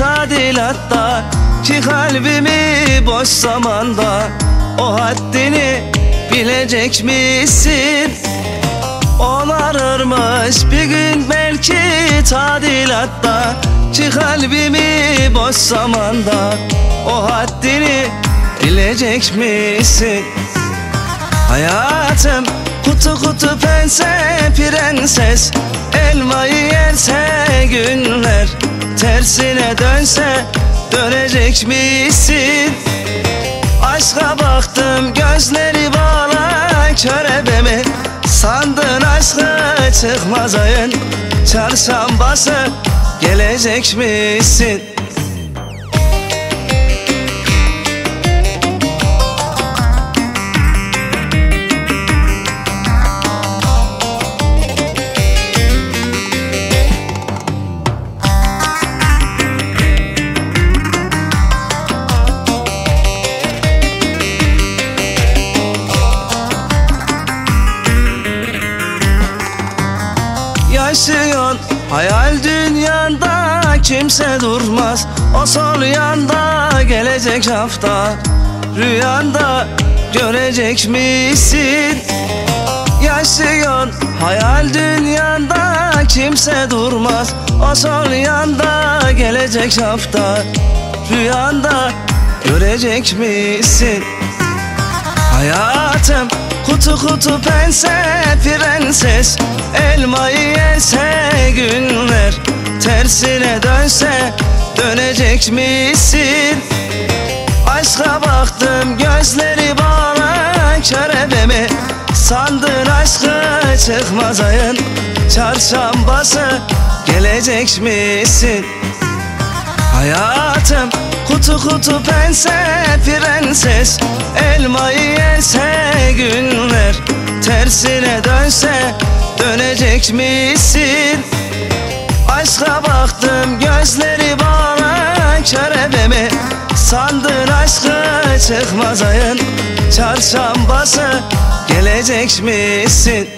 tadilatta Ki kalbimi boş zamanda O haddini bilecek misin? Onarırmış bir gün belki tadilatta Ki kalbimi boş zamanda O haddini bilecek misin? Hayatım kutu kutu pense prenses Elmayı yerse günler Tersine dönse dönecek misin? Aşka baktım gözleri bağla körebemi Sandın aşkı çıkmaz ayın Çarşambası gelecek misin? Hayal dünyanda kimse durmaz. O sol yanda gelecek hafta. Rüyanda görecek misin? Yaşıyorsun hayal dünyanda kimse durmaz. O sol yanda gelecek hafta. Rüyanda görecek misin? Hayatım kutu kutu pense prenses. Elmayı Tersine dönse dönecek misin? Aşka baktım gözleri bağla körebemi Sandın aşkı çıkmaz ayın Çarşambası gelecek misin? Hayatım kutu kutu pense prenses Elmayı yerse günler Tersine dönse dönecek misin? Aşka baktım gözleri bağla körebemi Sandın aşkı çıkmaz ayın Çarşambası gelecek misin?